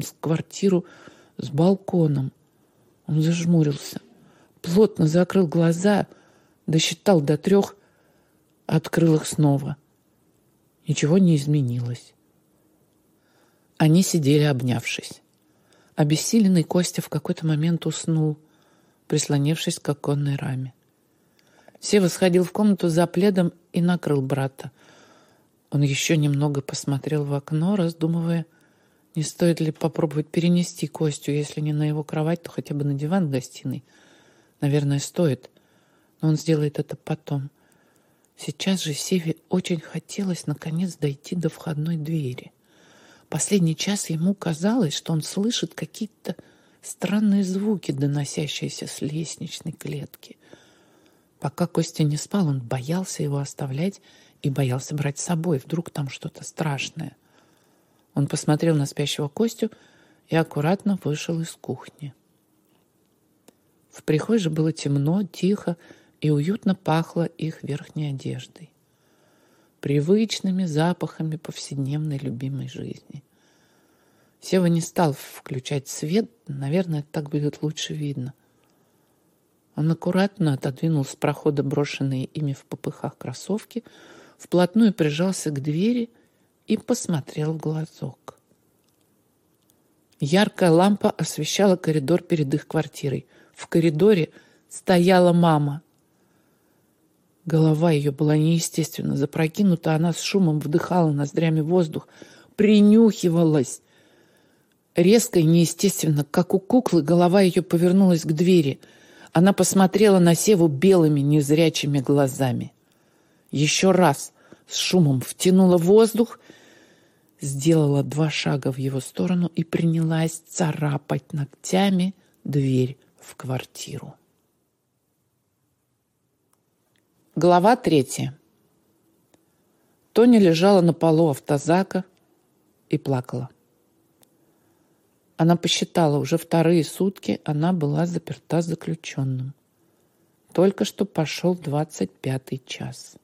с квартиру с балконом. Он зажмурился, плотно закрыл глаза, досчитал до трех, открыл их снова. Ничего не изменилось. Они сидели, обнявшись. Обессиленный Костя в какой-то момент уснул, прислонившись к оконной раме. Сева сходил в комнату за пледом и накрыл брата. Он еще немного посмотрел в окно, раздумывая, не стоит ли попробовать перенести Костю, если не на его кровать, то хотя бы на диван в гостиной. Наверное, стоит, но он сделает это потом. Сейчас же Севе очень хотелось наконец дойти до входной двери. Последний час ему казалось, что он слышит какие-то странные звуки, доносящиеся с лестничной клетки. Пока Костя не спал, он боялся его оставлять и боялся брать с собой. Вдруг там что-то страшное. Он посмотрел на спящего Костю и аккуратно вышел из кухни. В прихожей было темно, тихо и уютно пахло их верхней одеждой привычными запахами повседневной любимой жизни. Сева не стал включать свет, наверное, так будет лучше видно. Он аккуратно отодвинул с прохода брошенные ими в попыхах кроссовки, вплотную прижался к двери и посмотрел в глазок. Яркая лампа освещала коридор перед их квартирой. В коридоре стояла мама — Голова ее была неестественно запрокинута, она с шумом вдыхала ноздрями воздух, принюхивалась. Резко и неестественно, как у куклы, голова ее повернулась к двери. Она посмотрела на Севу белыми незрячими глазами. Еще раз с шумом втянула воздух, сделала два шага в его сторону и принялась царапать ногтями дверь в квартиру. Глава третья. Тоня лежала на полу автозака и плакала. Она посчитала, уже вторые сутки она была заперта заключенным. Только что пошел двадцать пятый час.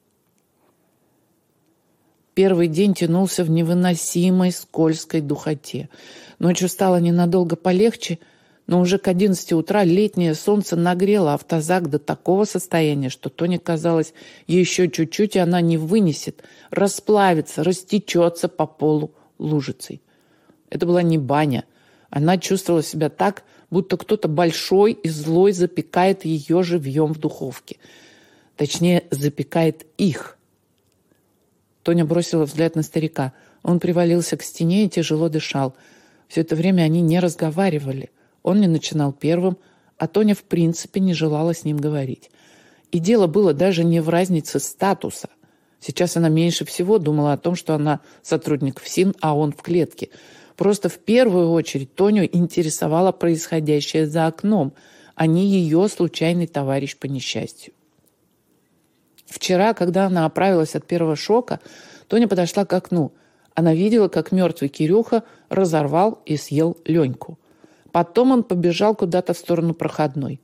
Первый день тянулся в невыносимой скользкой духоте. Ночью стало ненадолго полегче – но уже к 11 утра летнее солнце нагрело автозак до такого состояния, что Тоне казалось, еще чуть-чуть, и она не вынесет, расплавится, растечется по полу лужицей. Это была не баня. Она чувствовала себя так, будто кто-то большой и злой запекает ее живьем в духовке. Точнее, запекает их. Тоня бросила взгляд на старика. Он привалился к стене и тяжело дышал. Все это время они не разговаривали. Он не начинал первым, а Тоня в принципе не желала с ним говорить. И дело было даже не в разнице статуса. Сейчас она меньше всего думала о том, что она сотрудник ФСИН, а он в клетке. Просто в первую очередь Тоню интересовало происходящее за окном, а не ее случайный товарищ по несчастью. Вчера, когда она оправилась от первого шока, Тоня подошла к окну. Она видела, как мертвый Кирюха разорвал и съел Леньку. Потом он побежал куда-то в сторону проходной.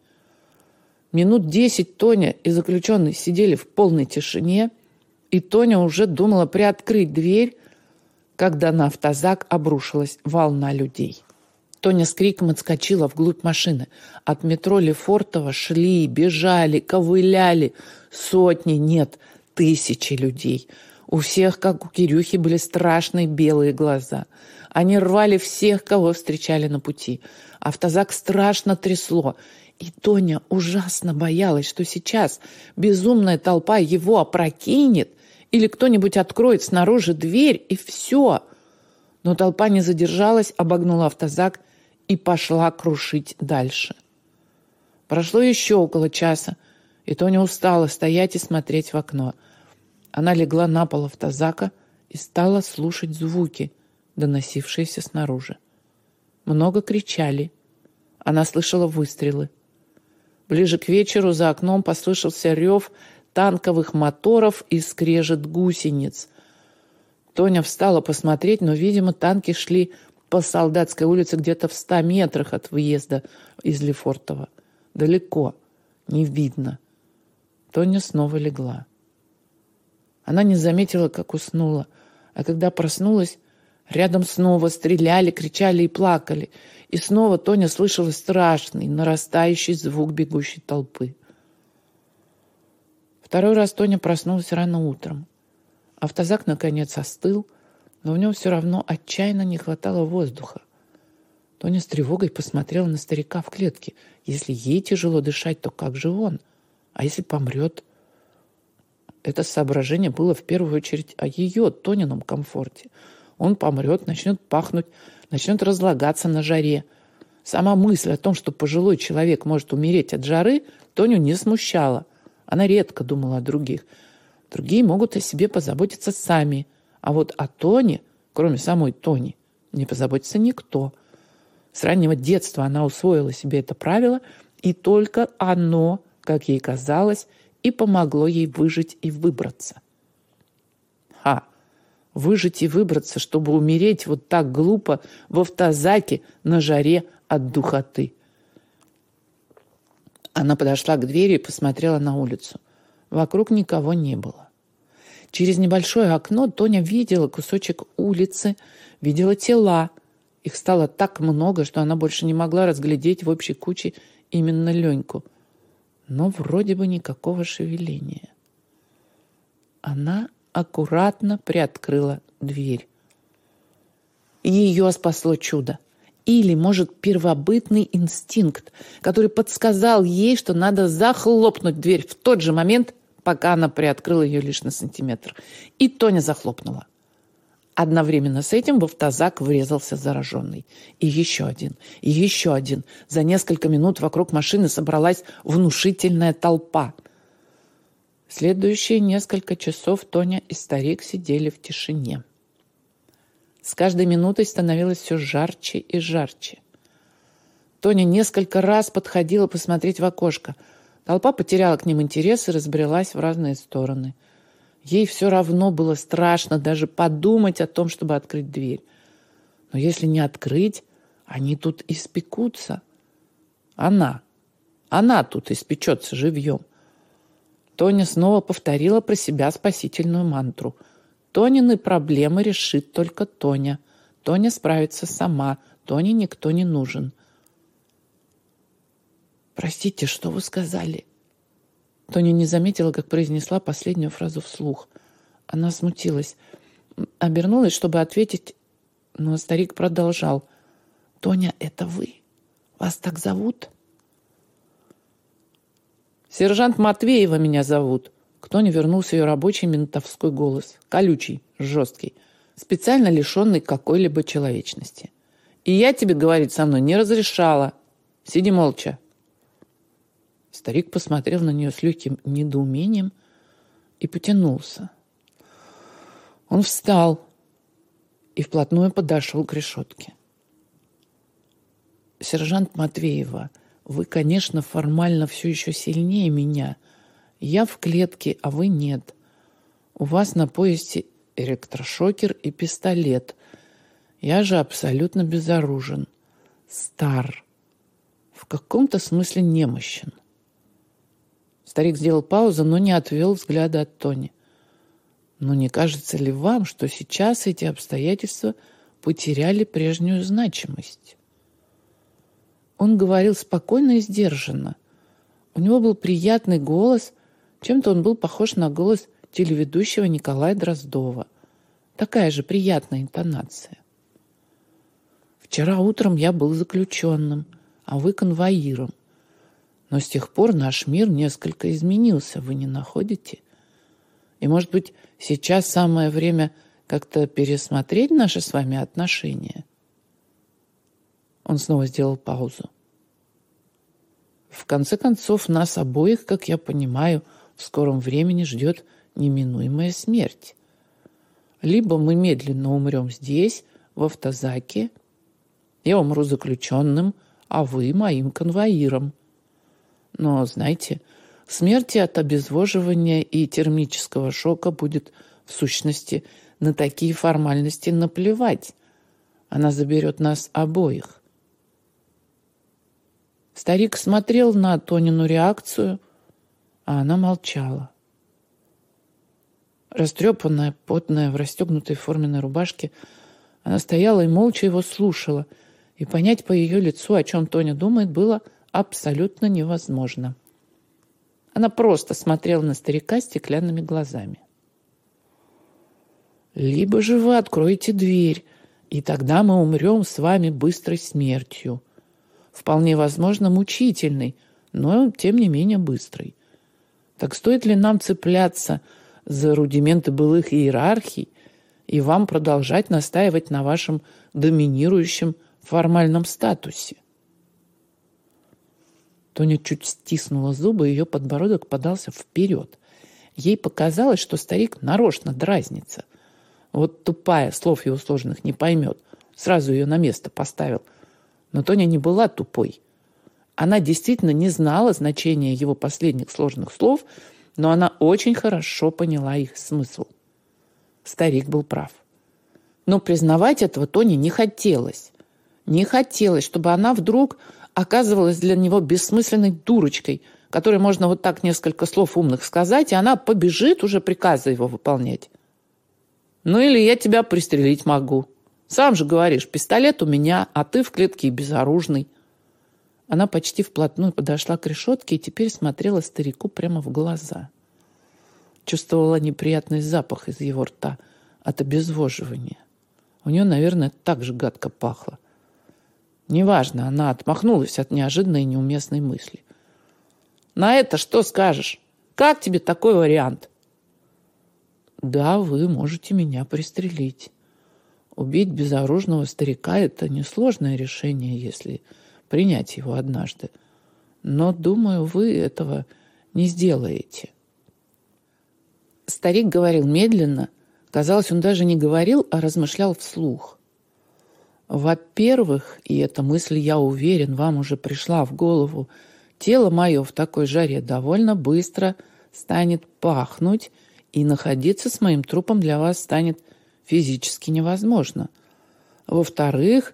Минут десять Тоня и заключенный сидели в полной тишине, и Тоня уже думала приоткрыть дверь, когда на автозак обрушилась волна людей. Тоня с криком отскочила вглубь машины. От метро Лефортово шли, бежали, ковыляли. Сотни, нет, тысячи людей. У всех, как у Кирюхи, были страшные белые глаза – они рвали всех, кого встречали на пути. Автозак страшно трясло. И Тоня ужасно боялась, что сейчас безумная толпа его опрокинет, или кто-нибудь откроет снаружи дверь, и все. Но толпа не задержалась, обогнула автозак и пошла крушить дальше. Прошло еще около часа, и Тоня устала стоять и смотреть в окно. Она легла на пол автозака и стала слушать звуки – доносившиеся снаружи. Много кричали. Она слышала выстрелы. Ближе к вечеру за окном послышался рев танковых моторов и скрежет гусениц. Тоня встала посмотреть, но, видимо, танки шли по Солдатской улице где-то в ста метрах от выезда из Лефортово. Далеко, не видно. Тоня снова легла. Она не заметила, как уснула, а когда проснулась, Рядом снова стреляли, кричали и плакали. И снова Тоня слышала страшный, нарастающий звук бегущей толпы. Второй раз Тоня проснулась рано утром. Автозак, наконец, остыл, но в нем все равно отчаянно не хватало воздуха. Тоня с тревогой посмотрела на старика в клетке. Если ей тяжело дышать, то как же он? А если помрет? Это соображение было в первую очередь о ее, Тонином комфорте. Он помрет, начнет пахнуть, начнет разлагаться на жаре. Сама мысль о том, что пожилой человек может умереть от жары, Тоню не смущала. Она редко думала о других. Другие могут о себе позаботиться сами. А вот о Тоне, кроме самой Тони, не позаботится никто – с раннего детства она усвоила себе это правило, и только оно, как ей казалось, и помогло ей выжить и выбраться. Ха! Выжить и выбраться, чтобы умереть вот так глупо в автозаке на жаре от духоты. Она подошла к двери и посмотрела на улицу. Вокруг никого не было. Через небольшое окно Тоня видела кусочек улицы, видела тела – их стало так много, что она больше не могла разглядеть в общей куче именно Леньку. Но вроде бы никакого шевеления. Она аккуратно приоткрыла дверь. Ее спасло чудо. Или, может, первобытный инстинкт, который подсказал ей, что надо захлопнуть дверь в тот же момент, пока она приоткрыла ее лишь на сантиметр. И Тоня захлопнула. Одновременно с этим в автозак врезался зараженный. И еще один, и еще один. За несколько минут вокруг машины собралась внушительная толпа. Следующие несколько часов Тоня и старик сидели в тишине. С каждой минутой становилось все жарче и жарче. Тоня несколько раз подходила посмотреть в окошко. Толпа потеряла к ним интерес и разбрелась в разные стороны – Ей все равно было страшно даже подумать о том, чтобы открыть дверь. Но если не открыть, они тут испекутся. Она, она тут испечется живьем. Тоня снова повторила про себя спасительную мантру. Тонины проблемы решит только Тоня. Тоня справится сама. Тоне никто не нужен. «Простите, что вы сказали?» Тоня не заметила, как произнесла последнюю фразу вслух. Она смутилась. Обернулась, чтобы ответить, но старик продолжал. «Тоня, это вы? Вас так зовут?» «Сержант Матвеева меня зовут». К Тоне вернулся ее рабочий ментовской голос. Колючий, жесткий, специально лишенный какой-либо человечности. «И я тебе говорить со мной не разрешала. Сиди молча». Старик посмотрел на нее с легким недоумением и потянулся. Он встал и вплотную подошел к решетке. «Сержант Матвеева, вы, конечно, формально все еще сильнее меня. Я в клетке, а вы нет. У вас на поясе электрошокер и пистолет. Я же абсолютно безоружен. Стар. В каком-то смысле немощен. Старик сделал паузу, но не отвел взгляда от Тони. Но не кажется ли вам, что сейчас эти обстоятельства потеряли прежнюю значимость? Он говорил спокойно и сдержанно. У него был приятный голос, чем-то он был похож на голос телеведущего Николая Дроздова. Такая же приятная интонация. Вчера утром я был заключенным, а вы конвоиром. Но с тех пор наш мир несколько изменился, вы не находите? И, может быть, сейчас самое время как-то пересмотреть наши с вами отношения? Он снова сделал паузу. В конце концов, нас обоих, как я понимаю, в скором времени ждет неминуемая смерть. Либо мы медленно умрем здесь, в автозаке, я умру заключенным, а вы моим конвоиром – но, знаете, смерти от обезвоживания и термического шока будет, в сущности, на такие формальности наплевать. Она заберет нас обоих. Старик смотрел на Тонину реакцию, а она молчала. Растрепанная, потная, в расстегнутой форменной рубашке, Она стояла и молча его слушала, и понять по ее лицу, о чем Тоня думает, было абсолютно невозможно. Она просто смотрела на старика стеклянными глазами. «Либо же вы откроете дверь, и тогда мы умрем с вами быстрой смертью. Вполне возможно, мучительной, но, тем не менее, быстрой. Так стоит ли нам цепляться за рудименты былых иерархий и вам продолжать настаивать на вашем доминирующем формальном статусе? Тоня чуть стиснула зубы, ее подбородок подался вперед. Ей показалось, что старик нарочно дразнится. Вот тупая, слов его сложных не поймет. Сразу ее на место поставил. Но Тоня не была тупой. Она действительно не знала значения его последних сложных слов, но она очень хорошо поняла их смысл. Старик был прав. Но признавать этого Тоне не хотелось. Не хотелось, чтобы она вдруг оказывалась для него бессмысленной дурочкой, которой можно вот так несколько слов умных сказать, и она побежит уже приказы его выполнять. Ну или я тебя пристрелить могу. Сам же говоришь, пистолет у меня, а ты в клетке безоружный. Она почти вплотную подошла к решетке и теперь смотрела старику прямо в глаза. Чувствовала неприятный запах из его рта от обезвоживания. У нее, наверное, так же гадко пахло. Неважно, она отмахнулась от неожиданной и неуместной мысли. «На это что скажешь? Как тебе такой вариант?» «Да, вы можете меня пристрелить. Убить безоружного старика – это несложное решение, если принять его однажды. Но, думаю, вы этого не сделаете. Старик говорил медленно. Казалось, он даже не говорил, а размышлял вслух. Во-первых, и эта мысль, я уверен, вам уже пришла в голову, тело мое в такой жаре довольно быстро станет пахнуть, и находиться с моим трупом для вас станет физически невозможно. Во-вторых,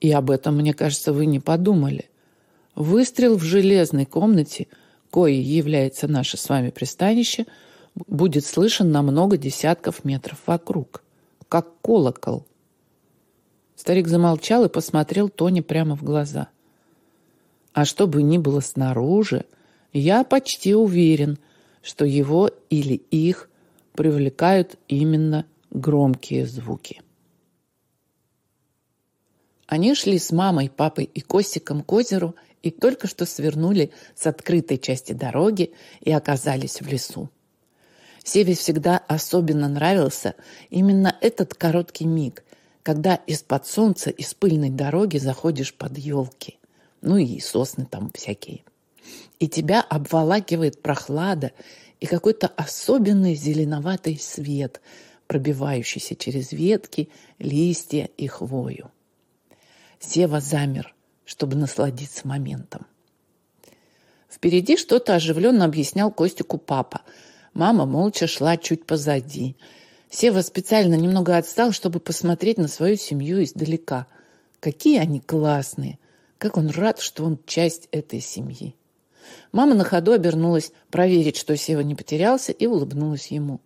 и об этом, мне кажется, вы не подумали. Выстрел в железной комнате, коей является наше с вами пристанище, будет слышен на много десятков метров вокруг, как колокол. Старик замолчал и посмотрел Тони прямо в глаза. А что бы ни было снаружи, я почти уверен, что его или их привлекают именно громкие звуки. Они шли с мамой, папой и Костиком к озеру и только что свернули с открытой части дороги и оказались в лесу. Севе всегда особенно нравился именно этот короткий миг, когда из-под солнца, из пыльной дороги заходишь под елки. Ну и сосны там всякие. И тебя обволакивает прохлада и какой-то особенный зеленоватый свет, пробивающийся через ветки, листья и хвою. Сева замер, чтобы насладиться моментом. Впереди что-то оживленно объяснял Костику папа. Мама молча шла чуть позади. Сева специально немного отстал, чтобы посмотреть на свою семью издалека. Какие они классные! Как он рад, что он часть этой семьи. Мама на ходу обернулась проверить, что Сева не потерялся, и улыбнулась ему.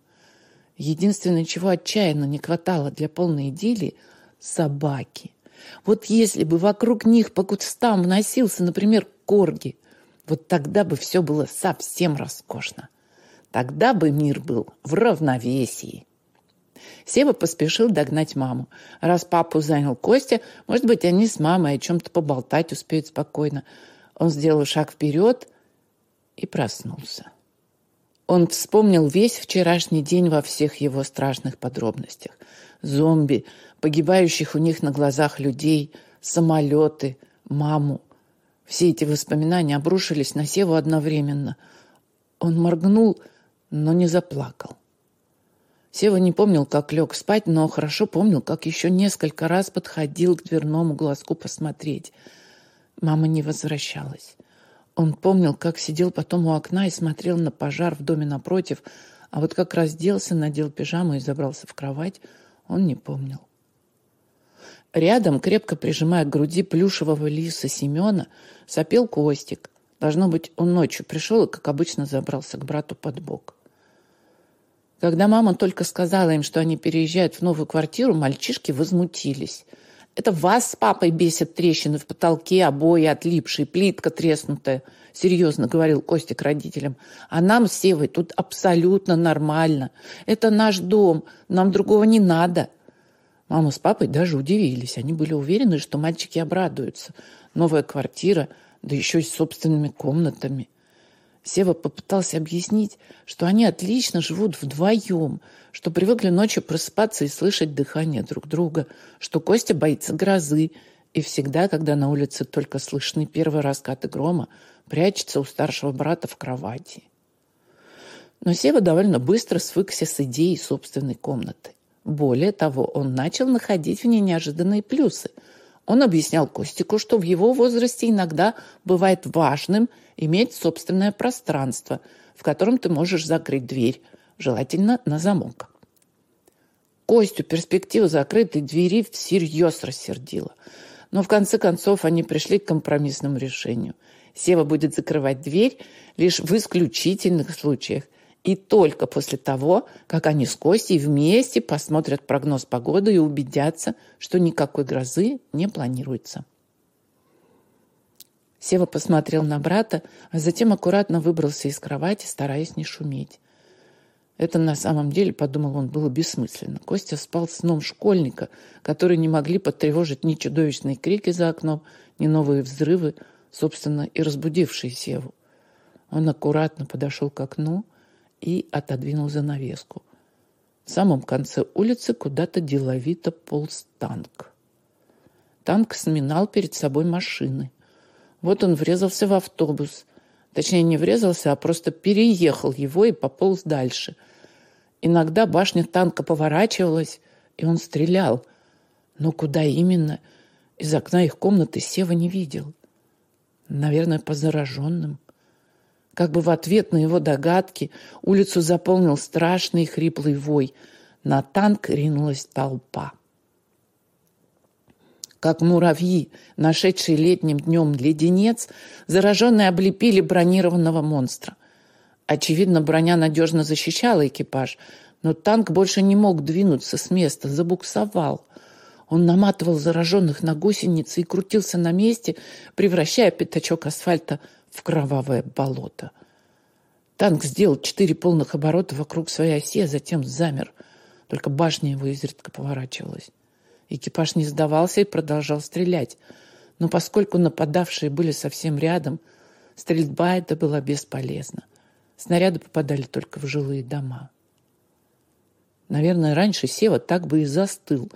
Единственное, чего отчаянно не хватало для полной идиллии – собаки. Вот если бы вокруг них по кустам вносился, например, корги, вот тогда бы все было совсем роскошно. Тогда бы мир был в равновесии. Сева поспешил догнать маму. Раз папу занял Костя, может быть, они с мамой о чем-то поболтать успеют спокойно. Он сделал шаг вперед и проснулся. Он вспомнил весь вчерашний день во всех его страшных подробностях. Зомби, погибающих у них на глазах людей, самолеты, маму. Все эти воспоминания обрушились на Севу одновременно. Он моргнул, но не заплакал. Сева не помнил, как лег спать, но хорошо помнил, как еще несколько раз подходил к дверному глазку посмотреть. Мама не возвращалась. Он помнил, как сидел потом у окна и смотрел на пожар в доме напротив, а вот как разделся, надел пижаму и забрался в кровать, он не помнил. Рядом, крепко прижимая к груди плюшевого лиса Семена, сопел Костик. Должно быть, он ночью пришел и, как обычно, забрался к брату под бок. Когда мама только сказала им, что они переезжают в новую квартиру, мальчишки возмутились. «Это вас с папой бесят трещины в потолке, обои отлипшие, плитка треснутая», — серьезно говорил Костик родителям. «А нам с Севой тут абсолютно нормально. Это наш дом, нам другого не надо». Мама с папой даже удивились. Они были уверены, что мальчики обрадуются. Новая квартира, да еще и с собственными комнатами. Сева попытался объяснить, что они отлично живут вдвоем, что привыкли ночью просыпаться и слышать дыхание друг друга, что Костя боится грозы, и всегда, когда на улице только слышны первые раскаты грома, прячется у старшего брата в кровати. Но Сева довольно быстро свыкся с идеей собственной комнаты. Более того, он начал находить в ней неожиданные плюсы – он объяснял Костику, что в его возрасте иногда бывает важным иметь собственное пространство, в котором ты можешь закрыть дверь, желательно на замок. Костю перспектива закрытой двери всерьез рассердила. Но в конце концов они пришли к компромиссному решению. Сева будет закрывать дверь лишь в исключительных случаях и только после того, как они с Костей вместе посмотрят прогноз погоды и убедятся, что никакой грозы не планируется. Сева посмотрел на брата, а затем аккуратно выбрался из кровати, стараясь не шуметь. Это на самом деле, подумал он, было бессмысленно. Костя спал сном школьника, которые не могли потревожить ни чудовищные крики за окном, ни новые взрывы, собственно, и разбудившие Севу. Он аккуратно подошел к окну, и отодвинул занавеску. В самом конце улицы куда-то деловито полз танк. Танк сминал перед собой машины. Вот он врезался в автобус. Точнее, не врезался, а просто переехал его и пополз дальше. Иногда башня танка поворачивалась, и он стрелял. Но куда именно? Из окна их комнаты Сева не видел. Наверное, по зараженным. Как бы в ответ на его догадки улицу заполнил страшный хриплый вой. На танк ринулась толпа. Как муравьи, нашедшие летним днем леденец, зараженные облепили бронированного монстра. Очевидно, броня надежно защищала экипаж, но танк больше не мог двинуться с места, забуксовал. Он наматывал зараженных на гусеницы и крутился на месте, превращая пятачок асфальта в кровавое болото. Танк сделал четыре полных оборота вокруг своей оси, а затем замер. Только башня его изредка поворачивалась. Экипаж не сдавался и продолжал стрелять. Но поскольку нападавшие были совсем рядом, стрельба эта была бесполезна. Снаряды попадали только в жилые дома. Наверное, раньше Сева так бы и застыл,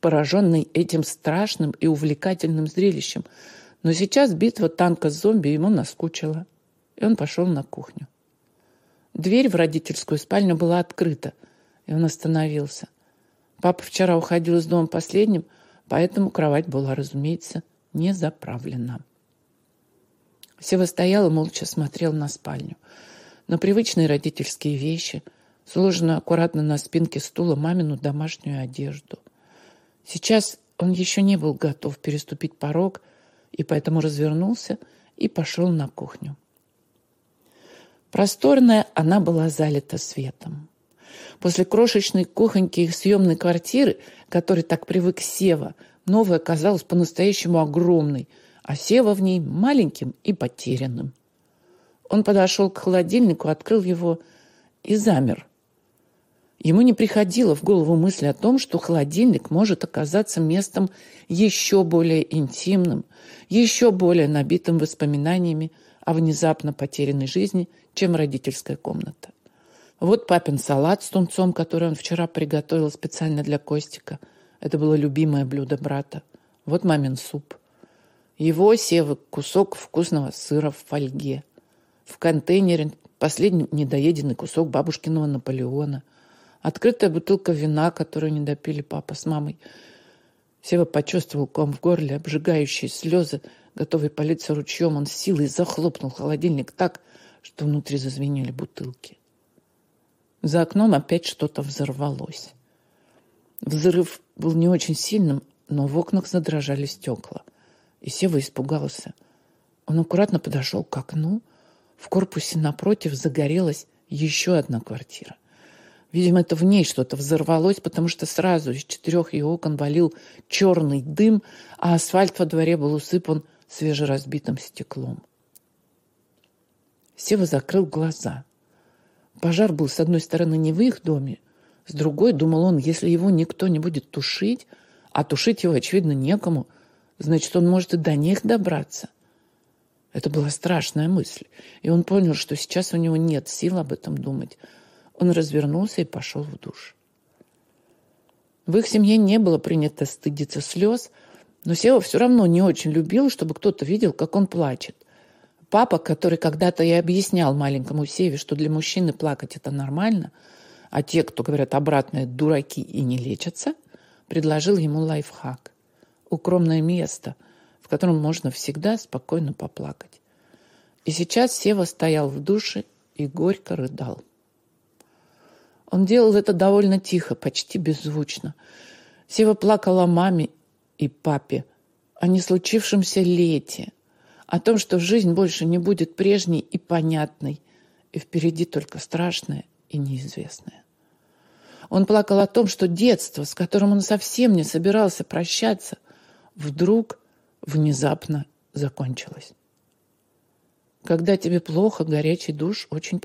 пораженный этим страшным и увлекательным зрелищем – но сейчас битва танка с зомби ему наскучила, и он пошел на кухню. Дверь в родительскую спальню была открыта, и он остановился. Папа вчера уходил из дома последним, поэтому кровать была, разумеется, не заправлена. Сева стоял и молча смотрел на спальню. На привычные родительские вещи, сложенную аккуратно на спинке стула мамину домашнюю одежду. Сейчас он еще не был готов переступить порог и поэтому развернулся и пошел на кухню. Просторная она была залита светом. После крошечной кухоньки их съемной квартиры, которой так привык Сева, новая казалась по-настоящему огромной, а Сева в ней маленьким и потерянным. Он подошел к холодильнику, открыл его и замер, Ему не приходило в голову мысль о том, что холодильник может оказаться местом еще более интимным, еще более набитым воспоминаниями о внезапно потерянной жизни, чем родительская комната. Вот папин салат с тунцом, который он вчера приготовил специально для Костика. Это было любимое блюдо брата. Вот мамин суп. Его севы кусок вкусного сыра в фольге. В контейнере последний недоеденный кусок бабушкиного Наполеона – Открытая бутылка вина, которую не допили папа с мамой. Сева почувствовал ком в горле, обжигающие слезы, готовый политься ручьем. Он с силой захлопнул холодильник так, что внутри зазвенели бутылки. За окном опять что-то взорвалось. Взрыв был не очень сильным, но в окнах задрожали стекла. И Сева испугался. Он аккуратно подошел к окну. В корпусе напротив загорелась еще одна квартира. Видимо, это в ней что-то взорвалось, потому что сразу из четырех ее окон валил черный дым, а асфальт во дворе был усыпан свежеразбитым стеклом. Сева закрыл глаза. Пожар был, с одной стороны, не в их доме, с другой, думал он, если его никто не будет тушить, а тушить его, очевидно, некому, значит, он может и до них добраться. Это была страшная мысль, и он понял, что сейчас у него нет сил об этом думать. Он развернулся и пошел в душ. В их семье не было принято стыдиться слез, но Сева все равно не очень любил, чтобы кто-то видел, как он плачет. Папа, который когда-то и объяснял маленькому Севе, что для мужчины плакать это нормально, а те, кто говорят обратное, дураки и не лечатся, предложил ему лайфхак. Укромное место, в котором можно всегда спокойно поплакать. И сейчас Сева стоял в душе и горько рыдал. Он делал это довольно тихо, почти беззвучно. Сева плакал о маме и папе, о неслучившемся лете, о том, что жизнь больше не будет прежней и понятной, и впереди только страшное и неизвестное. Он плакал о том, что детство, с которым он совсем не собирался прощаться, вдруг внезапно закончилось. Когда тебе плохо, горячий душ очень